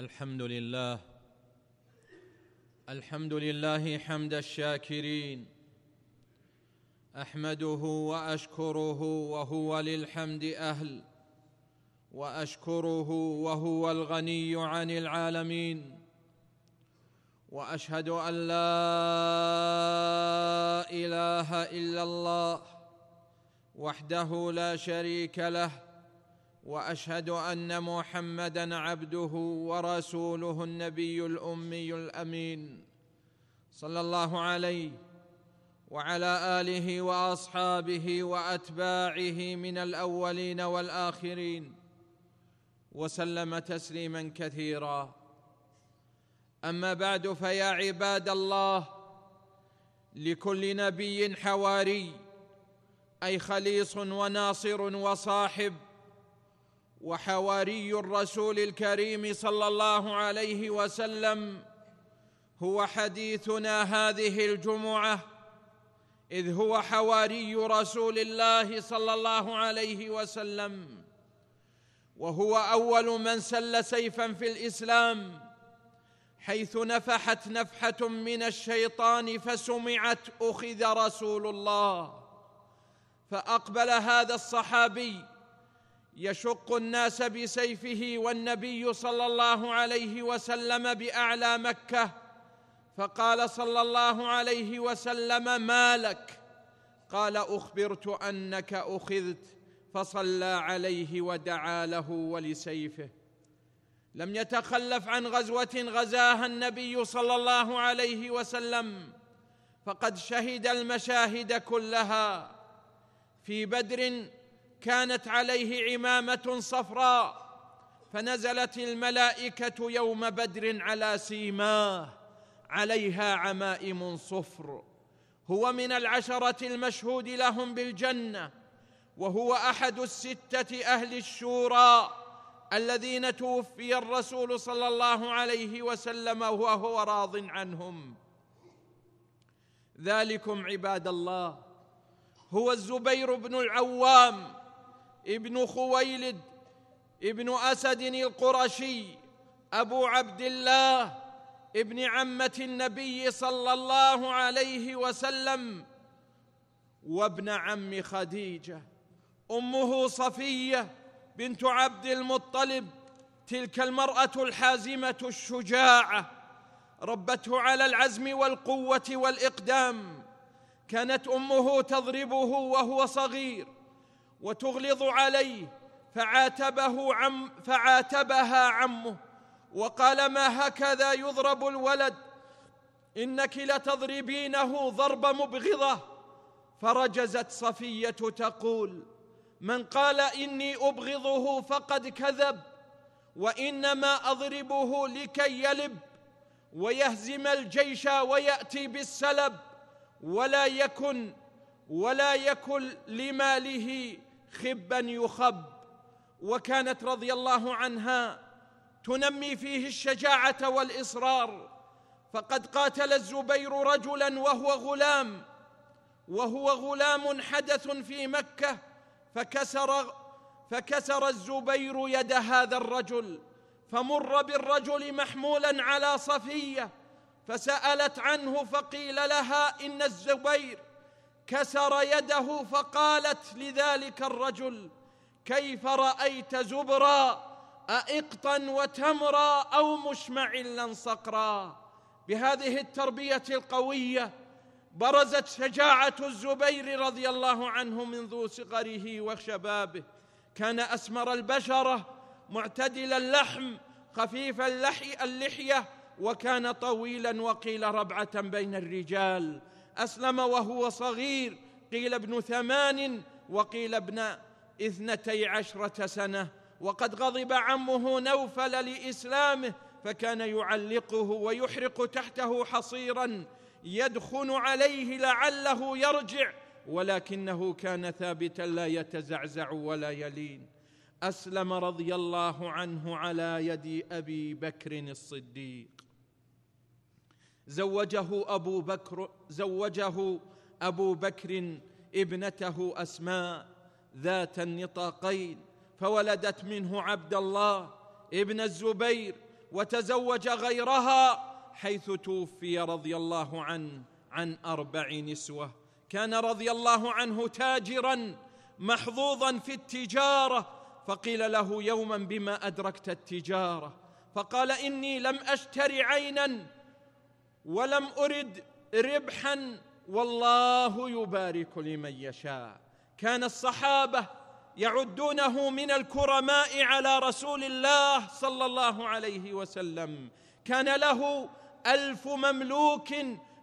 الحمد لله الحمد لله حمد الشاكرين. أحمده وأشكره وهو للحمد أهل. وأشكره وهو الغني عن العالمين. وأشهد أن لا إله إلا الله وحده لا شريك له وأشهد أن محمدا عبده ورسوله النبي الأمي الأمين صلى الله عليه وعلى آله وأصحابه وأتباعه من الأولين والآخرين وسلم تسليما كثيرا. أما بعد فيا عباد الله لكل نبي حواري أي خليص وناصر وصاحب وحواري الرسول الكريم صلى الله عليه وسلم هو حديثنا هذه الجمعة إذ هو حواري رسول الله صلى الله عليه وسلم وهو أول من سل سيفا في الإسلام حيث نفحت نفحة من الشيطان فسمعت أخذ رسول الله فأقبل هذا الصحابي يشق الناس بسيفه والنبي صلى الله عليه وسلم بأعلى مكة فقال صلى الله عليه وسلم ما لك؟ قال أخبرت أنك أخذت. فصلى عليه ودعا له ولسيفه. لم يتخلف عن غزوة غزاها النبي صلى الله عليه وسلم فقد شهد المشاهد كلها. في بدر كانت عليه عمامة صفراء فنزلت الملائكة يوم بدر على سيماه عليها عمائم صفر. هو من العشرة المشهود لهم بالجنة وهو أحد الستة أهل الشورى الذين توفي الرسول صلى الله عليه وسلم وهو راض عنهم. ذلكم عباد الله هو الزبير بن العوام ابن خويلد ابن أسد القرشي أبو عبد الله ابن عمة النبي صلى الله عليه وسلم وابن عم خديجة أمه صفية بنت عبد المطلب تلك المرأة الحازمة الشجاعة ربته على العزم والقوة والإقدام كانت أمه تضربه وهو صغير. وتغلظ عليه فعاتبه عم فعاتبها عمه وقال ما هكذا يضرب الولد؟ انك لتضربينه ضرب مبغضة. فرجزت صفية تقول من قال إني أبغضه فقد كذب وإنما أضربه لكي يلب ويهزم الجيش ويأتي بالسلب ولا يكن ولا يكن لماله خبا يخب وكانت رضي الله عنها تنمي فيه الشجاعة والإصرار. فقد قاتل الزبير رجلا وهو غلام وهو غلام حدث في مكة فكسر فكسر الزبير يد هذا الرجل فمر بالرجل محمولا على صفية فسألت عنه فقيل لها إن الزبير كسر يده فقالت لذلك الرجل كيف رأيت زبرا؟ أئقطا وتمرا أو مشمعلا صقرا؟ بهذه التربية القوية برزت شجاعة الزبير رضي الله عنه منذ صغره وشبابه. كان أسمر البشرة معتدل اللحم خفيف اللحية وكان طويلا وقيل ربعة بين الرجال. أسلم وهو صغير. قيل ابن ثمان وقيل ابن اثنتي عشرة سنة. وقد غضب عمه نوفل لإسلامه فكان يعلقه ويحرق تحته حصيرا. يدخن عليه لعله يرجع ولكنه كان ثابتا لا يتزعزع ولا يلين. أسلم رضي الله عنه على يد أبي بكر الصديق. زوجه أبو بكر زوجه أبو بكر ابنته أسماء ذات النطاقين فولدت منه عبد الله ابن الزبير وتزوج غيرها حيث توفي رضي الله عنه عن أربع نسوة. كان رضي الله عنه تاجرا محظوظا في التجارة فقيل له يوما بما أدركت التجارة. فقال إني لم اشتر عينا ولم أرد ربحا والله يبارك لمن يشاء. كان الصحابة يعدونه من الكرماء على رسول الله صلى الله عليه وسلم. كان له ألف مملوك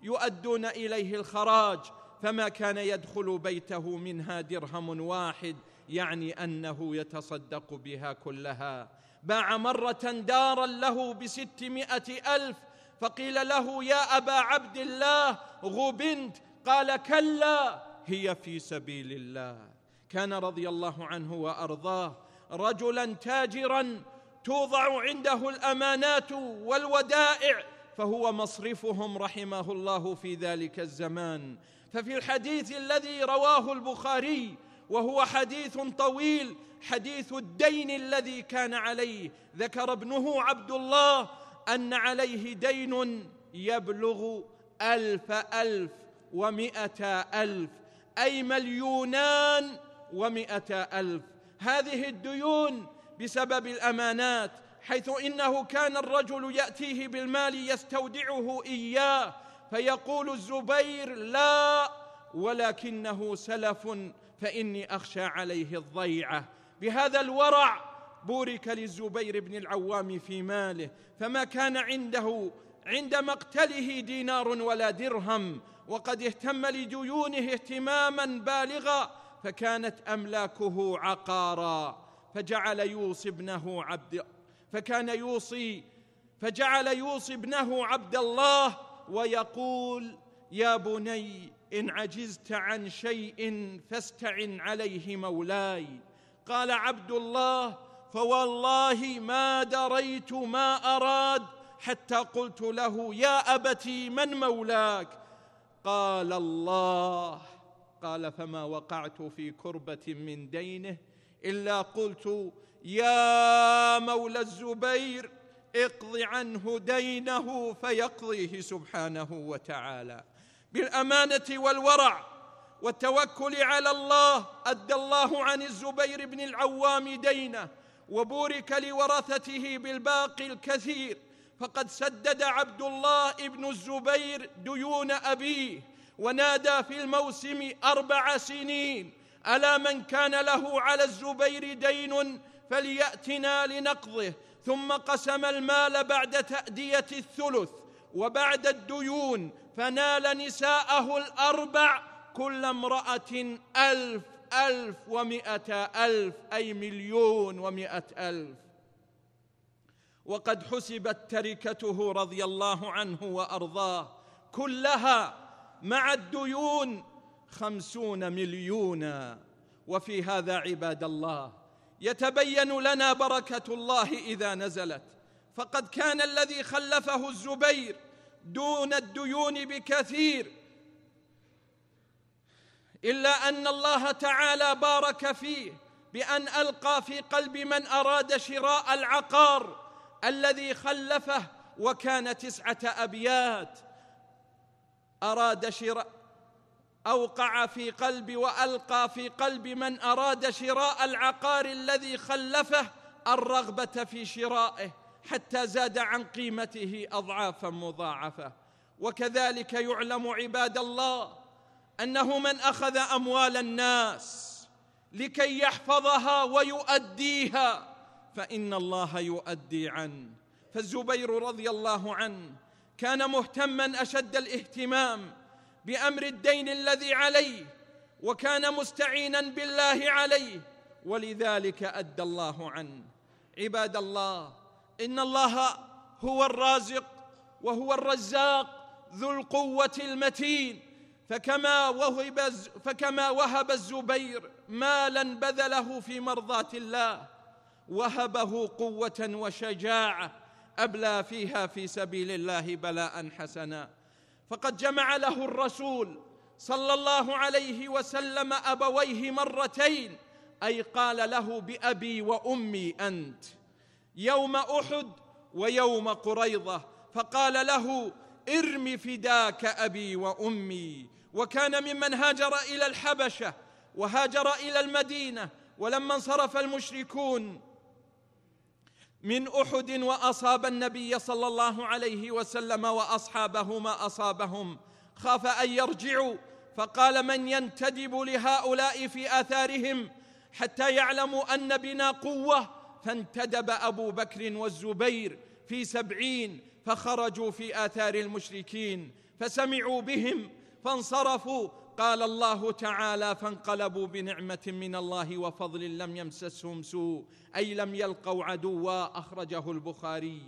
يؤدون إليه الخراج فما كان يدخل بيته منها درهم واحد يعني أنه يتصدق بها كلها. باع مرة دارا له بستمائة ألف فقيل له يا أبا عبد الله غبنت. قال كلا. هي في سبيل الله. كان رضي الله عنه وأرضاه. رجلا تاجرا توضع عنده الأمانات والودائع فهو مصرفهم رحمه الله في ذلك الزمان. ففي الحديث الذي رواه البخاري وهو حديث طويل حديث الدين الذي كان عليه ذكر ابنه عبد الله أن عليه دين يبلغ ألف ألف ومائه ألف أي مليونان ومائه ألف. هذه الديون بسبب الأمانات حيث إنه كان الرجل يأتيه بالمال يستودعه إياه فيقول الزبير لا ولكنه سلف فإني أخشى عليه الضيعة. بهذا الورع بورك للزبير بن العوام في ماله فما كان عنده عند مقتله دينار ولا درهم وقد اهتم لديونه اهتماما بالغا فكانت أملاكه عقارا فجعل يوصي ابنه عبد فكان يوصي فجعل يوصي ابنه عبد الله ويقول يا بني إن عجزت عن شيء فاستعن عليه مولاي قال عبد الله فوالله ما دريت ما أراد حتى قلت له يا أبتي من مولاك؟ قال الله. قال فما وقعت في كربة من دينه إلا قلت يا مولى الزبير اقض عنه دينه فيقضيه سبحانه وتعالى. بالأمانة والورع والتوكل على الله أدى الله عن الزبير بن العوام دينه وبورك لورثته بالباقي الكثير. فقد سدد عبد الله ابن الزبير ديون أبيه ونادى في الموسم أربع سنين. ألا من كان له على الزبير دين فليأتنا لنقضه. ثم قسم المال بعد تأدية الثلث وبعد الديون فنال نساءه الأربع كل امرأة ألف ألف ومائه ألف أي مليون ومائه ألف. وقد حسبت تركته رضي الله عنه وأرضاه كلها مع الديون خمسون مليونا. وفي هذا عباد الله يتبين لنا بركة الله إذا نزلت. فقد كان الذي خلفه الزبير دون الديون بكثير إلا أن الله تعالى بارك فيه بأن ألقى في قلب من أراد شراء العقار الذي خلفه وكان تسعة أبيات. أراد شراء أوقع في قلب وألقى في قلب من أراد شراء العقار الذي خلفه الرغبة في شرائه حتى زاد عن قيمته أضعافا مضاعفة. وكذلك يعلم عباد الله أنه من أخذ أموال الناس لكي يحفظها ويؤديها فإن الله يؤدي عنه. فالزبير رضي الله عنه كان مهتما أشد الاهتمام بأمر الدين الذي عليه وكان مستعينا بالله عليه ولذلك أدى الله عنه. عباد الله إن الله هو الرازق وهو الرزاق ذو القوة المتين. فكما وهب فكما وهب الزبير مالا بذله في مرضاة الله وهبه قوة وشجاعة أبلى فيها في سبيل الله بلاء حسنا. فقد جمع له الرسول صلى الله عليه وسلم أبويه مرتين أي قال له بأبي وأمي أنت. يوم أحد ويوم قريضه فقال له ارم فداك أبي وأمي. وكان ممن هاجر إلى الحبشة وهاجر إلى المدينة ولما انصرف المشركون من أحد وأصاب النبي صلى الله عليه وسلم وأصحابه ما أصابهم خاف أن يرجعوا فقال من ينتدب لهؤلاء في آثارهم حتى يعلموا أن بنا قوة فانتدب أبو بكر والزبير في سبعين فخرجوا في آثار المشركين فسمعوا بهم فانصرفوا. قال الله تعالى فانقلبوا بنعمة من الله وفضل لم يمسسهم سوء أي لم يلقوا عدوا. أخرجه البخاري.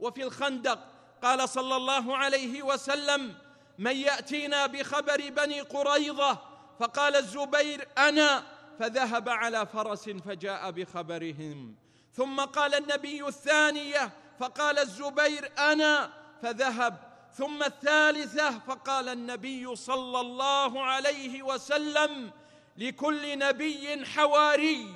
وفي الخندق قال صلى الله عليه وسلم من يأتينا بخبر بني قريظة. فقال الزبير أنا. فذهب على فرس فجاء بخبرهم. ثم قال النبي الثانية فقال الزبير أنا. فذهب ثم الثالثة فقال النبي صلى الله عليه وسلم لكل نبي حواري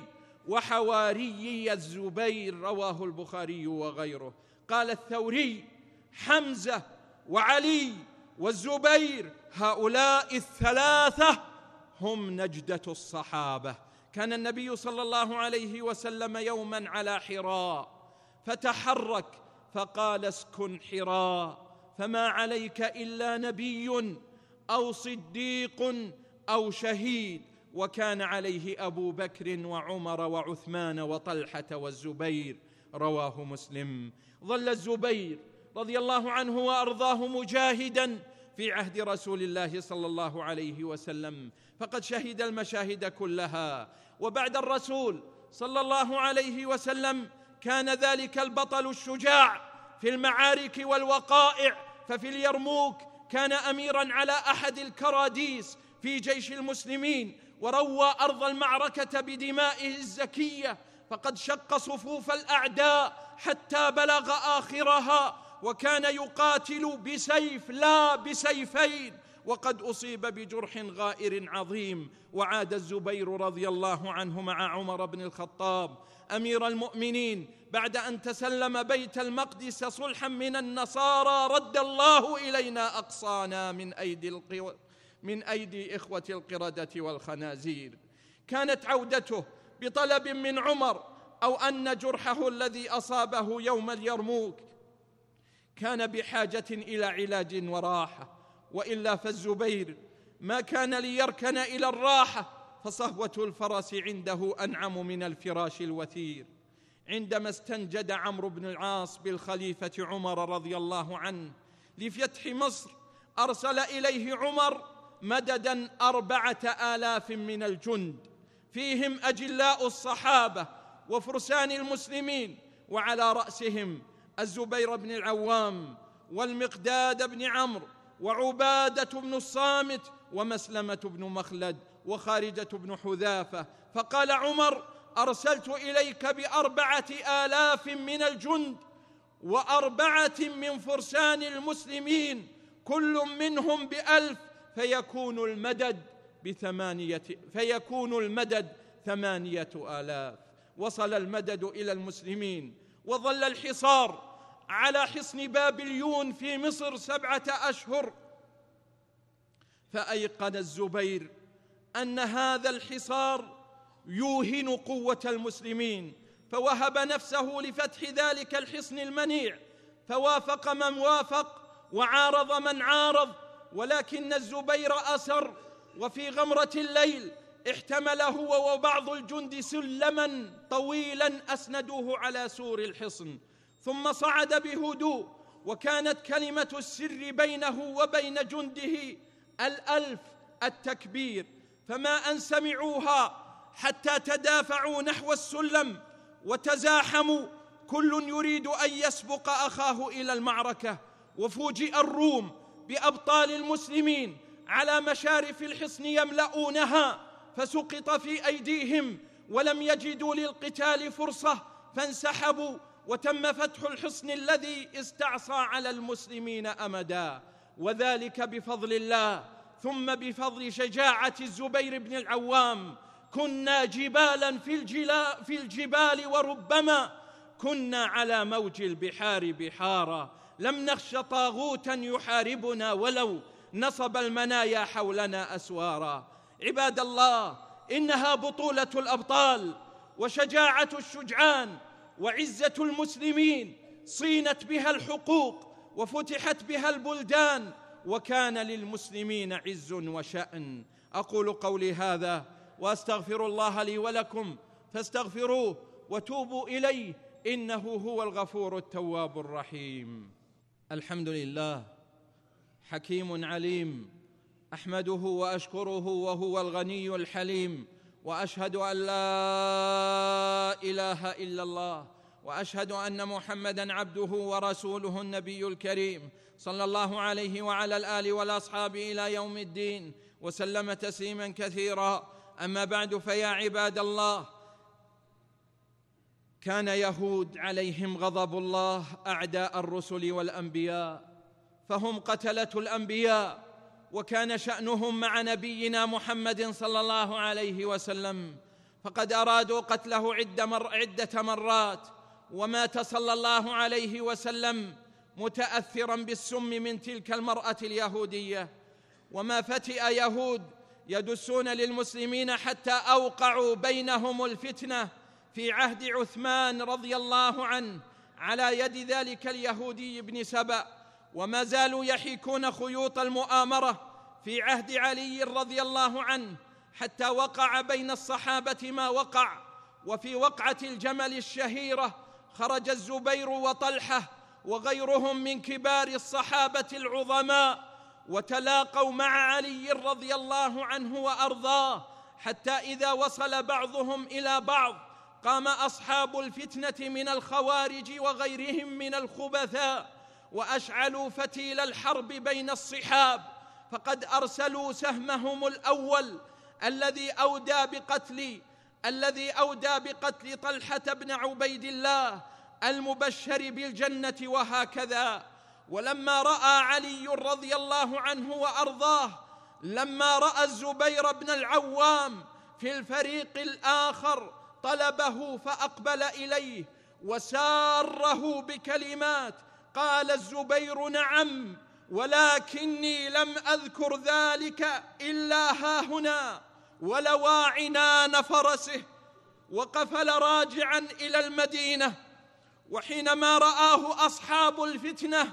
وحواري الزبير رواه البخاري وغيره. قال الثوري حمزة وعلي والزبير هؤلاء الثلاثة هم نجدة الصحابة. كان النبي صلى الله عليه وسلم يوما على حراء فتحرك فقال اسكن حراء. فما عليك إلا نبي أو صديق أو شهيد وكان عليه أبو بكر وعمر وعثمان وطلحة والزبير رواه مسلم. ظل الزبير رضي الله عنه وأرضاه مجاهدا في عهد رسول الله صلى الله عليه وسلم. فقد شهد المشاهد كلها. وبعد الرسول صلى الله عليه وسلم كان ذلك البطل الشجاع في المعارك والوقائع ففي اليرموك كان اميرا على أحد الكراديس في جيش المسلمين وروى أرض المعركة بدمائه الزكية فقد شق صفوف الأعداء حتى بلغ آخرها وكان يقاتل بسيف لا بسيفين وقد أصيب بجرح غائر عظيم. وعاد الزبير رضي الله عنه مع عمر بن الخطاب أمير المؤمنين بعد أن تسلم بيت المقدس صلحا من النصارى رد الله إلينا أقصانا من أيدي القو... من أيدي إخوة القردة والخنازير. كانت عودته بطلب من عمر أو أن جرحه الذي أصابه يوم اليرموك كان بحاجة إلى علاج وراحة وإلا فالزبير ما كان ليركن إلى الراحة فصهوة الفرس عنده أنعم من الفراش الوثير. عندما استنجد عمرو بن العاص بالخليفة عمر رضي الله عنه لفتح مصر أرسل إليه عمر مددا أربعة آلاف من الجند فيهم أجلاء الصحابة وفرسان المسلمين وعلى رأسهم الزبير بن العوام والمقداد بن عمرو وعبادة بن الصامت ومسلمة بن مخلد وخارجة بن حذافة. فقال عمر أرسلت إليك بأربعة آلاف من الجند وأربعة من فرسان المسلمين كل منهم بألف فيكون المدد بثمانية فيكون المدد ثمانية آلاف. وصل المدد إلى المسلمين وظل الحصار على حصن بابليون في مصر سبعة أشهر. فأيقن الزبير أن هذا الحصار يوهن قوة المسلمين. فوهب نفسه لفتح ذلك الحصن المنيع. فوافق من وافق وعارض من عارض. ولكن الزبير أسر. وفي غمرة الليل احتمل هو وبعض الجند سلما طويلا أسندوه على سور الحصن. ثم صعد بهدوء. وكانت كلمة السر بينه وبين جنده الألف التكبير. فما أن سمعوها حتى تدافعوا نحو السلم وتزاحموا. كل يريد أن يسبق أخاه إلى المعركة. وفوجئ الروم بأبطال المسلمين على مشارف الحصن يملؤونها. فسقط في أيديهم ولم يجدوا للقتال فرصة فانسحبوا. وتم فتح الحصن الذي استعصى على المسلمين أمدا. وذلك بفضل الله. ثم بفضل شجاعة الزبير بن العوام. كنا جبالا في, الجلا في الجبال وربما كنا على موج البحار بحارا. لم نخش طاغوتا يحاربنا ولو نصب المنايا حولنا أسوارا. عباد الله إنها بطولة الأبطال وشجاعة الشجعان وعزة المسلمين. صينت بها الحقوق وفتحت بها البلدان وكان للمسلمين عز وشأن. أقول قولي هذا واستغفر الله لي ولكم فاستغفروه وتوبوا إليه إنه هو الغفور التواب الرحيم. الحمد لله حكيم عليم أحمده وأشكره وهو الغني الحليم وأشهد أن لا إله إلا الله وأشهد أن محمدا عبده ورسوله النبي الكريم صلى الله عليه وعلى الآل والأصحاب إلى يوم الدين وسلم تسليما كثيرا. أما بعد فيا عباد الله كان يهود عليهم غضب الله أعداء الرسل والأنبياء فهم قتلة الأنبياء وكان شأنهم مع نبينا محمد صلى الله عليه وسلم فقد أرادوا قتله عدة, مر عدة مرات ومات صلى الله عليه وسلم متاثرا بالسم من تلك المرأة اليهودية وما فتئ يهود يدسون للمسلمين حتى أوقعوا بينهم الفتنة في عهد عثمان رضي الله عنه على يد ذلك اليهودي ابن سبأ وما زالوا يحيكون خيوط المؤامرة في عهد علي رضي الله عنه حتى وقع بين الصحابة ما وقع وفي وقعة الجمل الشهيرة خرج الزبير وطلحة وغيرهم من كبار الصحابة العظماء وتلاقوا مع علي رضي الله عنه وأرضاه حتى إذا وصل بعضهم إلى بعض قام أصحاب الفتنة من الخوارج وغيرهم من الخبثاء وأشعلوا فتيل الحرب بين الصحاب فقد أرسلوا سهمهم الأول الذي أودى بقتل الذي أودى بقتل طلحة بن عبيد الله المبشر بالجنة وهكذا ولما رأى علي رضي الله عنه وأرضاه لما رأى الزبير بن العوام في الفريق الآخر طلبه فأقبل إليه وساره بكلمات قال الزبير نعم ولكني لم أذكر ذلك إلا ها هنا ولوى عنان فرسه وقفل راجعا إلى المدينة وحينما رآه أصحاب الفتنة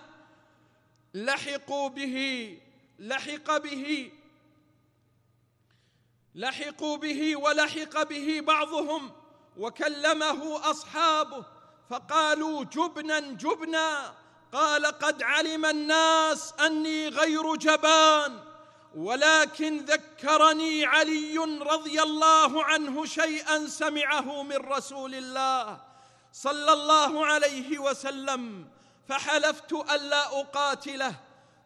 لحقوا به لحق به لحقوا به ولحق به بعضهم وكلمه أصحابه فقالوا جبنا جبنا قال قد علم الناس أني غير جبان ولكن ذكرني علي رضي الله عنه شيئا سمعه من رسول الله صلى الله عليه وسلم. فحلفت ألا أقاتله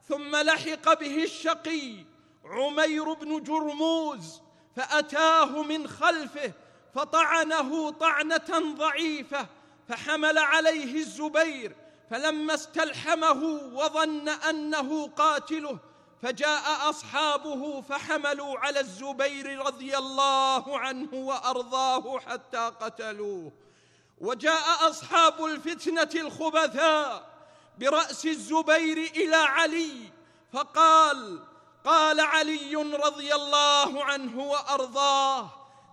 ثم لحق به الشقي عمير بن جرموز فأتاه من خلفه فطعنه طعنة ضعيفة فحمل عليه الزبير فلما استلحمه وظن أنه قاتله فجاء أصحابه فحملوا على الزبير رضي الله عنه وأرضاه حتى قتلوه. وجاء أصحاب الفتنة الخبثاء برأس الزبير إلى علي فقال قال علي رضي الله عنه وأرضاه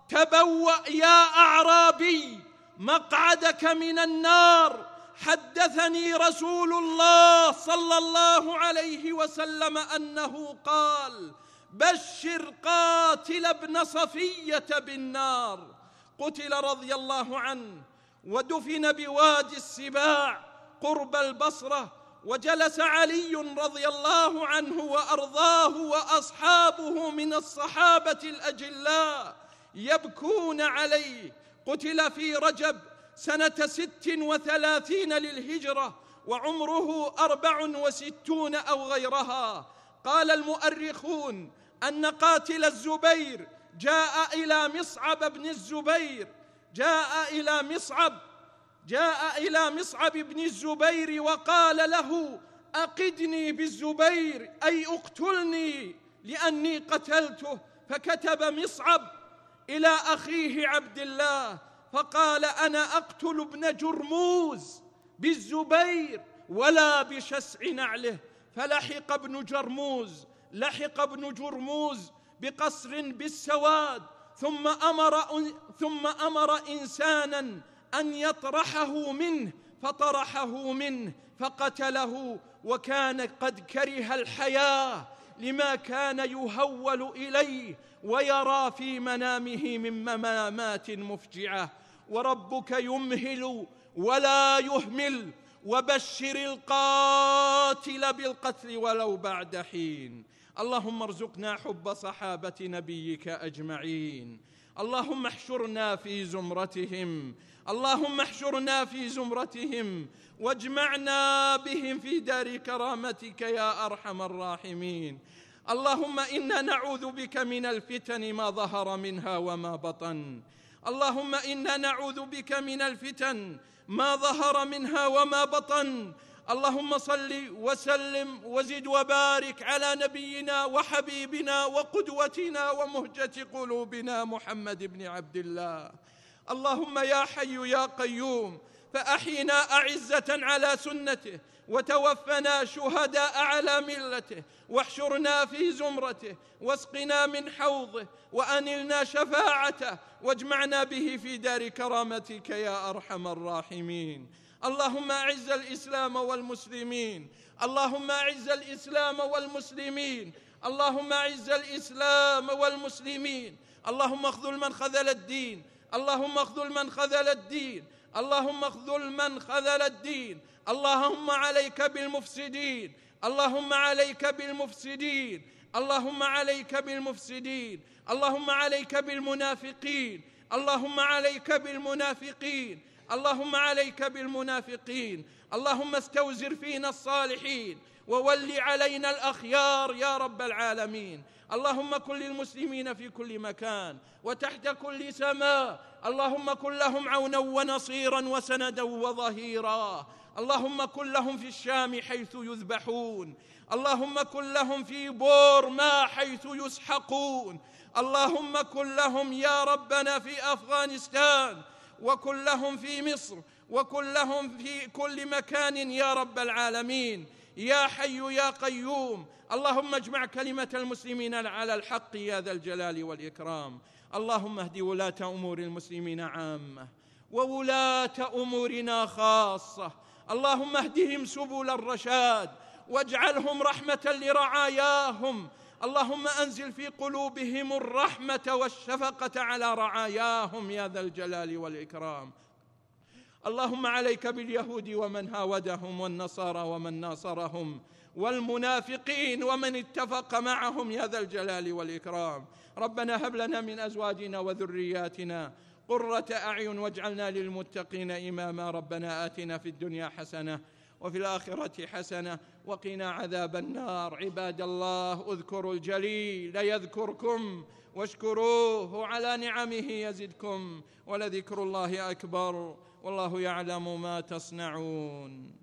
تبوأ يا أعرابي مقعدك من النار حدثني رسول الله صلى الله عليه وسلم أنه قال بشر قاتل ابن صفية بالنار. قتل رضي الله عنه ودفن بوادي السباع. قرب البصرة وجلس علي رضي الله عنه وأرضاه وأصحابه من الصحابة الأجلاء يبكون عليه. قتل في رجب سنة ست وثلاثين للهجرة وعمره أربع وستون أو غيرها. قال المؤرخون أن قاتل الزبير جاء إلى مصعب بن الزبير جاء إلى مصعب جاء إلى مصعب بن الزبير وقال له أقدني بالزبير أي اقتلني لأني قتلته. فكتب مصعب إلى أخيه عبد الله فقال أنا أقتل ابن جرموز بالزبير ولا بشسع نعله. فلحق ابن جرموز لحق ابن جرموز بقصر بالسواد ثم أمر ثم أمر إنسانا أن يطرحه منه فطرحه منه فقتله وكان قد كره الحياة لما كان يهول إليه ويرى في منامه من ممامات مفجعة. وربك يمهل ولا يهمل وبشر القاتل بالقتل ولو بعد حين. اللهم ارزقنا حب صحابة نبيك أجمعين. اللهم احشرنا في زمرتهم. اللهم احشرنا في زمرتهم. واجمعنا بهم في دار كرامتك يا أرحم الراحمين. اللهم إنا نعوذ بك من الفتن ما ظهر منها وما بطن. اللهم إنا نعوذ بك من الفتن ما ظهر منها وما بطن. اللهم صل وسلم وزد وبارك على نبينا وحبيبنا وقدوتنا ومهجة قلوبنا محمد بن عبد الله. اللهم يا حي يا قيوم فأحينا أعزة على سنته وتوفنا شهداء على ملته واحشرنا في زمرته واسقنا من حوضه وأنلنا شفاعته واجمعنا به في دار كرامتك يا أرحم الراحمين. اللهم اعز الاسلام والمسلمين. اللهم اعز الاسلام والمسلمين. اللهم اعز الاسلام والمسلمين. اللهم اخذل من خذل الدين. اللهم اخذل من خذل الدين. اللهم اخذل من خذل الدين. اللهم عليك بالمفسدين. اللهم عليك بالمفسدين. اللهم عليك بالمفسدين. اللهم عليك بالمنافقين. اللهم عليك بالمنافقين. اللهم عليك بالمنافقين اللهم استوزر فينا الصالحين وول علينا الأخيار يا رب العالمين. اللهم كن للمسلمين في كل مكان وتحت كل سماء. اللهم كن لهم عونا ونصيرا وسندا وظهيرا. اللهم كن لهم في الشام حيث يذبحون. اللهم كن لهم في بورما حيث يسحقون. اللهم كن لهم يا ربنا في أفغانستان وكن لهم في مصر وكن لهم في كل مكان يا رب العالمين. يا حي يا قيوم. اللهم اجمع كلمة المسلمين على الحق يا ذا الجلال والإكرام. اللهم اهد ولاة أمور المسلمين عامة وولاة أمورنا خاصة. اللهم اهدهم سبل الرشاد واجعلهم رحمة لرعاياهم. اللهم أنزل في قلوبهم الرحمة والشفقة على رعاياهم يا ذا الجلال والإكرام. اللهم عليك باليهود ومن هاودهم والنصارى ومن ناصرهم والمنافقين ومن اتفق معهم يا ذا الجلال والإكرام. ربنا هب لنا من أزواجنا وذرياتنا قرة أعين واجعلنا للمتقين إماما. ربنا آتنا في الدنيا حسنة وفي الآخرة حسنة. وقنا عذاب النار. عباد الله اذكروا الجليل يذكركم واشكروه على نعمه يزدكم ولذكر الله أكبر. والله يعلم ما تصنعون.